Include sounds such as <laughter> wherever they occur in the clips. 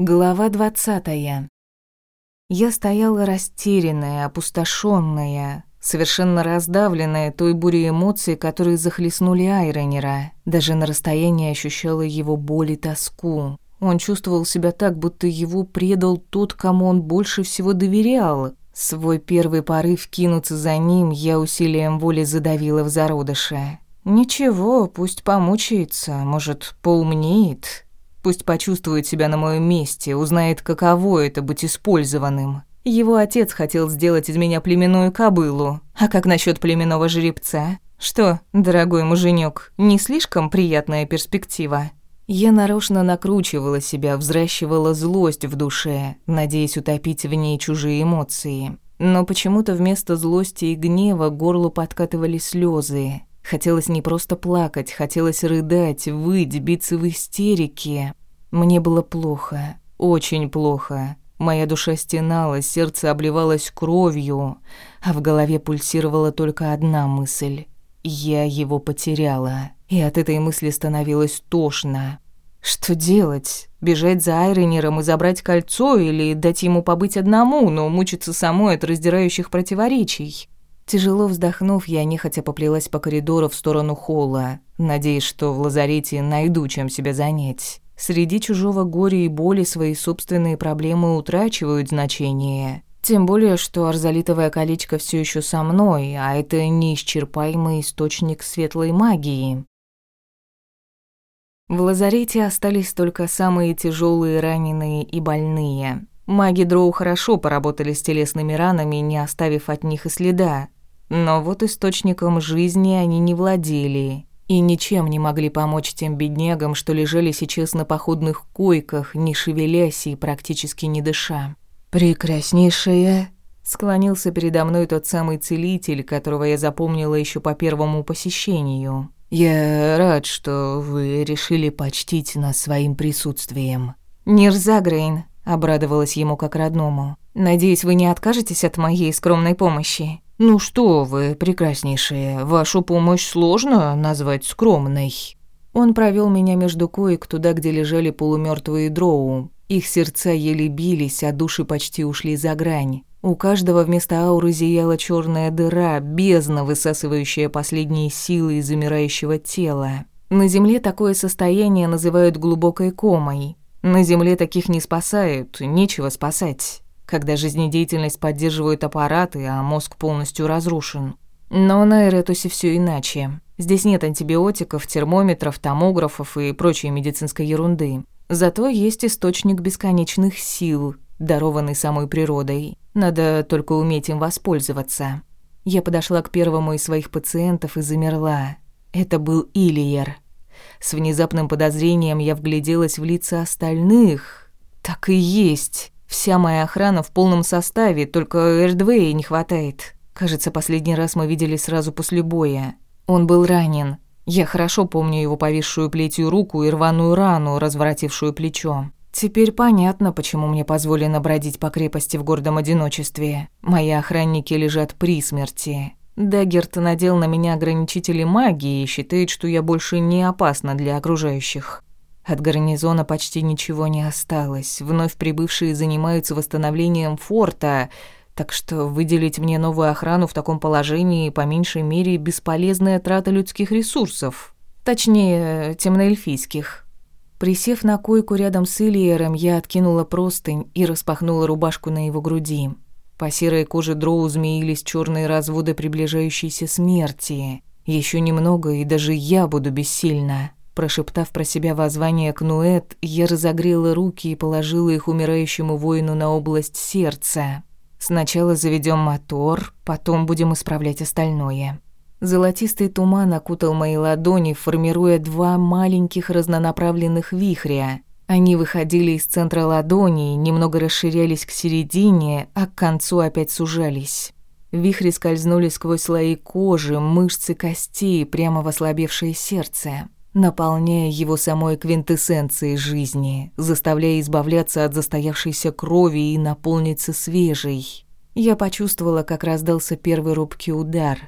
Глава двадцатая. Я стояла растерянная, опустошенная, совершенно раздавленная той бурей эмоций, которые захлестнули Айронера. Даже на расстоянии ощущала его боль и тоску. Он чувствовал себя так, будто его предал тот, кому он больше всего доверял. Свой первый порыв кинуться за ним я усилием воли задавила в зародыше. Ничего, пусть помучается, может, поумнеет. Пусть почувствует себя на моем месте, узнает, каково это быть использованным. Его отец хотел сделать из меня племенную кобылу. А как насчет племенного жеребца? Что, дорогой муженек, не слишком приятная перспектива? Я нарочно накручивала себя, взращивала злость в душе, надеясь утопить в ней чужие эмоции. Но почему-то вместо злости и гнева горлу подкатывали слезы. Хотелось не просто плакать, хотелось рыдать, выть, биться в истерике. Мне было плохо, очень плохо. Моя душа стенала, сердце обливалось кровью, а в голове пульсировала только одна мысль. Я его потеряла, и от этой мысли становилось тошно. Что делать? Бежать за Айренером и забрать кольцо или дать ему побыть одному, но мучиться самой от раздирающих противоречий? Тяжело вздохнув, я нехотя поплелась по коридору в сторону холла, надеясь, что в лазарете найду чем себя занять. Среди чужого горя и боли свои собственные проблемы утрачивают значение. Тем более, что арзолитовое колечко все еще со мной, а это неисчерпаемый источник светлой магии. В лазарете остались только самые тяжелые раненые и больные. Маги Дроу хорошо поработали с телесными ранами, не оставив от них и следа, но вот источником жизни они не владели и ничем не могли помочь тем беднягам, что лежали сейчас на походных койках, не шевелясь и практически не дыша. «Прекраснейшая!» Склонился передо мной тот самый целитель, которого я запомнила еще по первому посещению. «Я рад, что вы решили почтить нас своим присутствием». «Нирзагрейн», — обрадовалась ему как родному. «Надеюсь, вы не откажетесь от моей скромной помощи?» «Ну что вы, прекраснейшие, вашу помощь сложно назвать скромной». Он провел меня между коек туда, где лежали полумертвые дроу. Их сердца еле бились, а души почти ушли за грань. У каждого вместо ауры зияла черная дыра, бездна, высасывающая последние силы из замирающего тела. На Земле такое состояние называют глубокой комой. На Земле таких не спасают, нечего спасать когда жизнедеятельность поддерживают аппараты, а мозг полностью разрушен. Но на Эретусе все иначе. Здесь нет антибиотиков, термометров, томографов и прочей медицинской ерунды. Зато есть источник бесконечных сил, дарованный самой природой. Надо только уметь им воспользоваться. Я подошла к первому из своих пациентов и замерла. Это был Ильер. С внезапным подозрением я вгляделась в лица остальных. Так и есть. Вся моя охрана в полном составе, только Эрдвея не хватает. Кажется, последний раз мы видели сразу после боя. Он был ранен. Я хорошо помню его повисшую плетью руку и рваную рану, разворотившую плечо. Теперь понятно, почему мне позволено бродить по крепости в гордом одиночестве. Мои охранники лежат при смерти. Даггерт надел на меня ограничители магии и считает, что я больше не опасна для окружающих. От гарнизона почти ничего не осталось. Вновь прибывшие занимаются восстановлением форта, так что выделить мне новую охрану в таком положении по меньшей мере бесполезная трата людских ресурсов. Точнее, темноэльфийских. Присев на койку рядом с Ильером, я откинула простынь и распахнула рубашку на его груди. По серой коже дроу змеились черные разводы приближающейся смерти. Еще немного, и даже я буду бессильна. Прошептав про себя воззвание Кнуэт, я разогрела руки и положила их умирающему воину на область сердца. Сначала заведем мотор, потом будем исправлять остальное. Золотистый туман окутал мои ладони, формируя два маленьких разнонаправленных вихря. Они выходили из центра ладони, немного расширялись к середине, а к концу опять сужались. Вихри скользнули сквозь слои кожи, мышцы костей прямо в ослабевшее сердце наполняя его самой квинтэссенцией жизни, заставляя избавляться от застоявшейся крови и наполниться свежей. Я почувствовала, как раздался первый рубкий удар.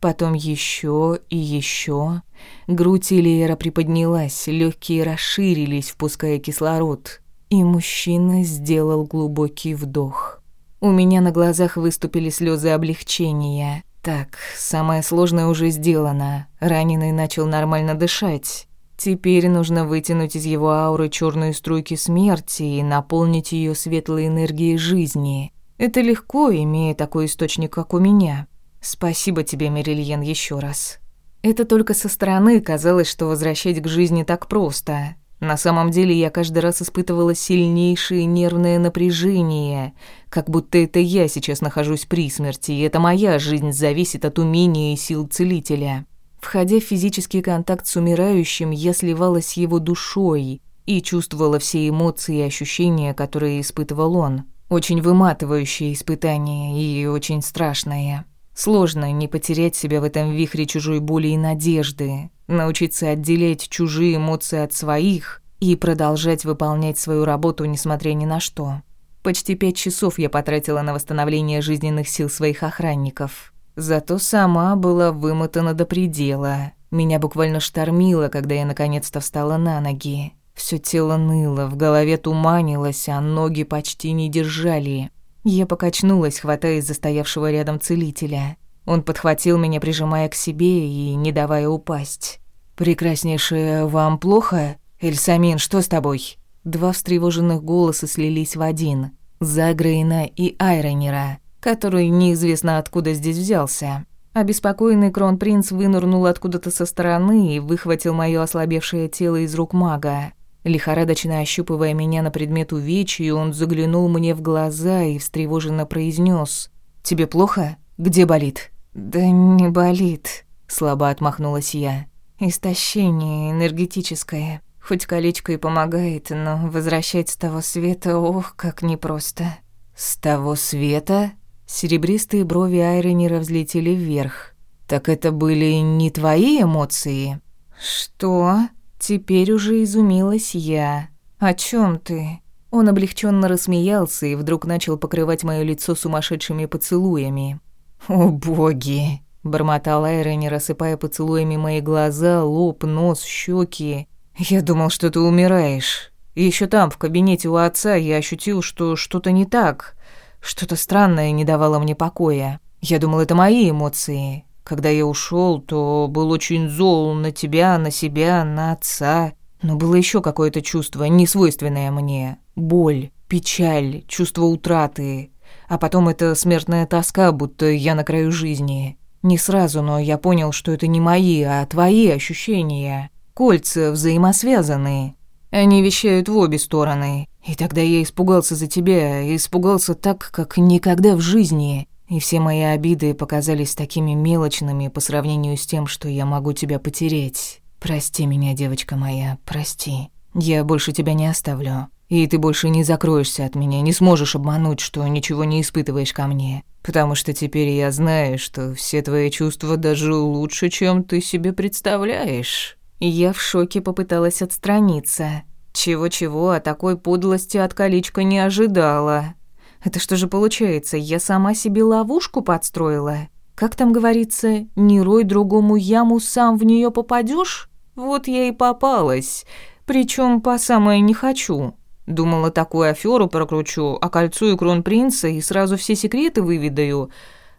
Потом еще и еще. Грудь Ильера приподнялась, легкие расширились, впуская кислород. И мужчина сделал глубокий вдох. У меня на глазах выступили слезы облегчения. Так, самое сложное уже сделано. Раненый начал нормально дышать. Теперь нужно вытянуть из его ауры черные струйки смерти и наполнить ее светлой энергией жизни. Это легко, имея такой источник, как у меня. Спасибо тебе, Мерильен, еще раз. Это только со стороны казалось, что возвращать к жизни так просто. На самом деле я каждый раз испытывала сильнейшее нервное напряжение, как будто это я сейчас нахожусь при смерти, и это моя жизнь зависит от умения и сил целителя. Входя в физический контакт с умирающим, я сливалась с его душой и чувствовала все эмоции и ощущения, которые испытывал он. Очень выматывающее испытание и очень страшное. Сложно не потерять себя в этом вихре чужой боли и надежды, научиться отделять чужие эмоции от своих и продолжать выполнять свою работу, несмотря ни на что. Почти пять часов я потратила на восстановление жизненных сил своих охранников. Зато сама была вымотана до предела. Меня буквально штормило, когда я наконец-то встала на ноги. Всё тело ныло, в голове туманилось, а ноги почти не держали. Я покачнулась, хватаясь за стоявшего рядом целителя. Он подхватил меня, прижимая к себе и не давая упасть. «Прекраснейшая, вам плохо? Эльсамин, что с тобой?» Два встревоженных голоса слились в один. Загрейна и Айронера, который неизвестно откуда здесь взялся. Обеспокоенный кронпринц вынырнул откуда-то со стороны и выхватил моё ослабевшее тело из рук мага. Лихорадочно ощупывая меня на предмет увечья, он заглянул мне в глаза и встревоженно произнес: «Тебе плохо? Где болит?» «Да не болит», — слабо отмахнулась я. «Истощение энергетическое. Хоть колечко и помогает, но возвращать с того света, ох, как непросто». «С того света?» Серебристые брови Айронера взлетели вверх. «Так это были не твои эмоции?» «Что?» Теперь уже изумилась я. «О чем ты?» Он облегченно рассмеялся и вдруг начал покрывать мое лицо сумасшедшими поцелуями. «О боги!» – бормотал Айрон, рассыпая поцелуями мои глаза, лоб, нос, щеки. «Я думал, что ты умираешь. Еще там, в кабинете у отца, я ощутил, что что-то не так. Что-то странное не давало мне покоя. Я думал, это мои эмоции. Когда я ушел, то был очень зол на тебя, на себя, на отца. Но было еще какое-то чувство, несвойственное мне. Боль, печаль, чувство утраты. А потом эта смертная тоска, будто я на краю жизни. Не сразу, но я понял, что это не мои, а твои ощущения. Кольца взаимосвязаны. Они вещают в обе стороны. И тогда я испугался за тебя, испугался так, как никогда в жизни. И все мои обиды показались такими мелочными по сравнению с тем, что я могу тебя потереть. Прости меня, девочка моя, прости. Я больше тебя не оставлю. И ты больше не закроешься от меня, не сможешь обмануть, что ничего не испытываешь ко мне. Потому что теперь я знаю, что все твои чувства даже лучше, чем ты себе представляешь. Я в шоке попыталась отстраниться. Чего-чего, а такой подлости от колечка не ожидала. Это что же получается, я сама себе ловушку подстроила? Как там говорится, не рой другому яму, сам в нее попадешь? Вот я и попалась, причем по самое не хочу. Думала, такую аферу прокручу, окольцую кронпринца и сразу все секреты выведаю.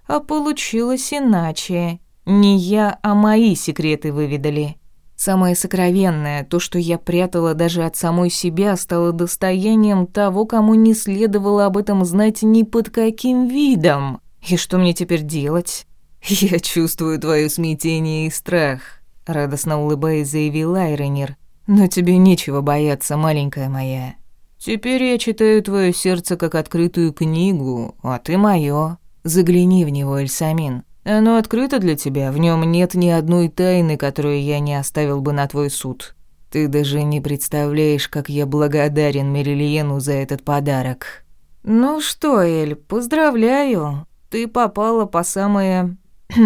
А получилось иначе. Не я, а мои секреты выведали. Самое сокровенное, то, что я прятала даже от самой себя, стало достоянием того, кому не следовало об этом знать ни под каким видом. И что мне теперь делать? Я чувствую твое смятение и страх, радостно улыбаясь, заявил Айронер. Но тебе нечего бояться, маленькая моя. Теперь я читаю твое сердце как открытую книгу, а ты моё. Загляни в него, Эльсамин. Оно открыто для тебя, в нем нет ни одной тайны, которую я не оставил бы на твой суд. Ты даже не представляешь, как я благодарен Мерилиену за этот подарок. Ну что, Эль, поздравляю. Ты попала по самое... <clears throat>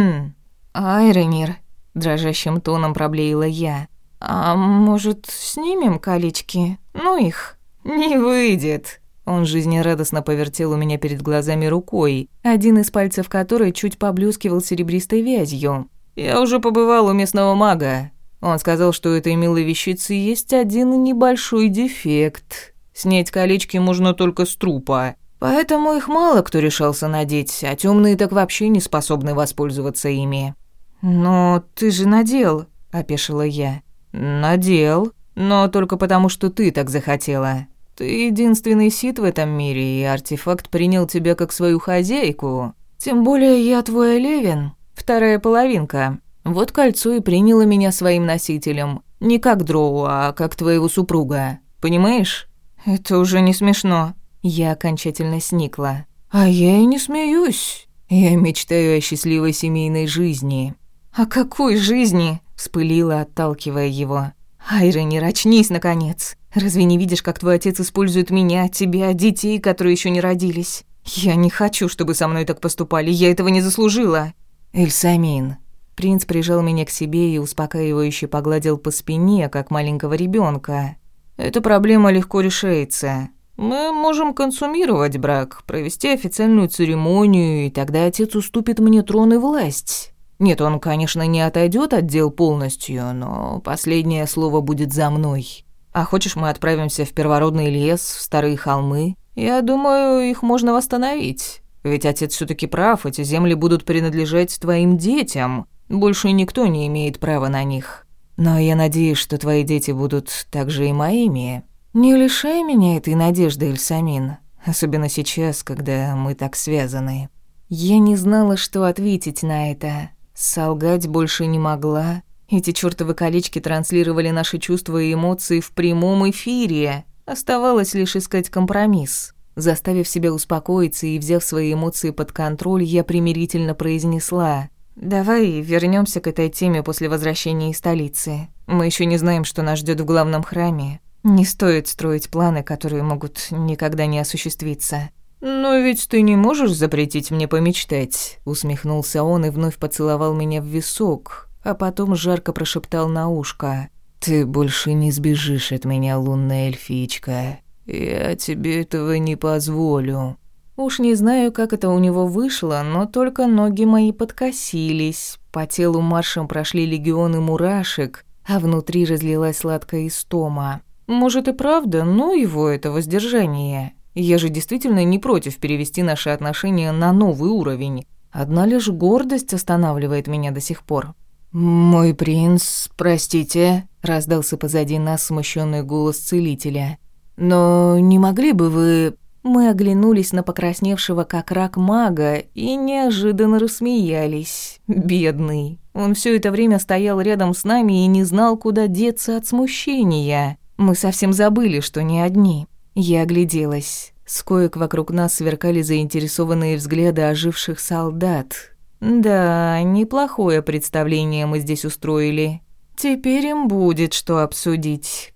Айронир, дрожащим тоном проблеяла я. А может, снимем колечки? Ну их. Не выйдет, он жизнерадостно повертел у меня перед глазами рукой, один из пальцев которой чуть поблескивал серебристой вязью. «Я уже побывал у местного мага. Он сказал, что у этой милой вещицы есть один небольшой дефект. Снять колечки можно только с трупа. Поэтому их мало кто решался надеть, а темные так вообще не способны воспользоваться ими. «Но ты же надел», — опешила я. «Надел, но только потому, что ты так захотела. Ты единственный сит в этом мире, и артефакт принял тебя как свою хозяйку. Тем более я твой Левин, вторая половинка. Вот кольцо и приняло меня своим носителем. Не как Дроу, а как твоего супруга. Понимаешь?» «Это уже не смешно». Я окончательно сникла. «А я и не смеюсь. Я мечтаю о счастливой семейной жизни». «О какой жизни?» – вспылила, отталкивая его. «Айра, не рачнись, наконец. Разве не видишь, как твой отец использует меня, тебя, детей, которые еще не родились? Я не хочу, чтобы со мной так поступали, я этого не заслужила». «Эльсамин». Принц прижал меня к себе и успокаивающе погладил по спине, как маленького ребенка. «Эта проблема легко решается. Мы можем консумировать брак, провести официальную церемонию, и тогда отец уступит мне трон и власть. Нет, он, конечно, не отойдет от дел полностью, но последнее слово будет за мной. А хочешь, мы отправимся в первородный лес, в старые холмы? Я думаю, их можно восстановить. Ведь отец все таки прав, эти земли будут принадлежать твоим детям. Больше никто не имеет права на них. Но я надеюсь, что твои дети будут также и моими. Не лишай меня этой надежды, Эльсамин. Особенно сейчас, когда мы так связаны. Я не знала, что ответить на это. Солгать больше не могла. Эти чёртовы колечки транслировали наши чувства и эмоции в прямом эфире. Оставалось лишь искать компромисс. Заставив себя успокоиться и взяв свои эмоции под контроль, я примирительно произнесла. «Давай вернёмся к этой теме после возвращения из столицы. Мы ещё не знаем, что нас ждёт в главном храме. Не стоит строить планы, которые могут никогда не осуществиться. «Но ведь ты не можешь запретить мне помечтать», — усмехнулся он и вновь поцеловал меня в висок, а потом жарко прошептал на ушко. «Ты больше не сбежишь от меня, лунная эльфичка. Я тебе этого не позволю». Уж не знаю, как это у него вышло, но только ноги мои подкосились, по телу маршем прошли легионы мурашек, а внутри разлилась сладкая истома. Может и правда, но его это воздержание. Я же действительно не против перевести наши отношения на новый уровень. Одна лишь гордость останавливает меня до сих пор. «Мой принц, простите», — раздался позади нас смущенный голос целителя. «Но не могли бы вы...» Мы оглянулись на покрасневшего как рак мага и неожиданно рассмеялись. Бедный. Он все это время стоял рядом с нами и не знал, куда деться от смущения. Мы совсем забыли, что не одни. Я огляделась. С коек вокруг нас сверкали заинтересованные взгляды оживших солдат. Да, неплохое представление мы здесь устроили. Теперь им будет что обсудить.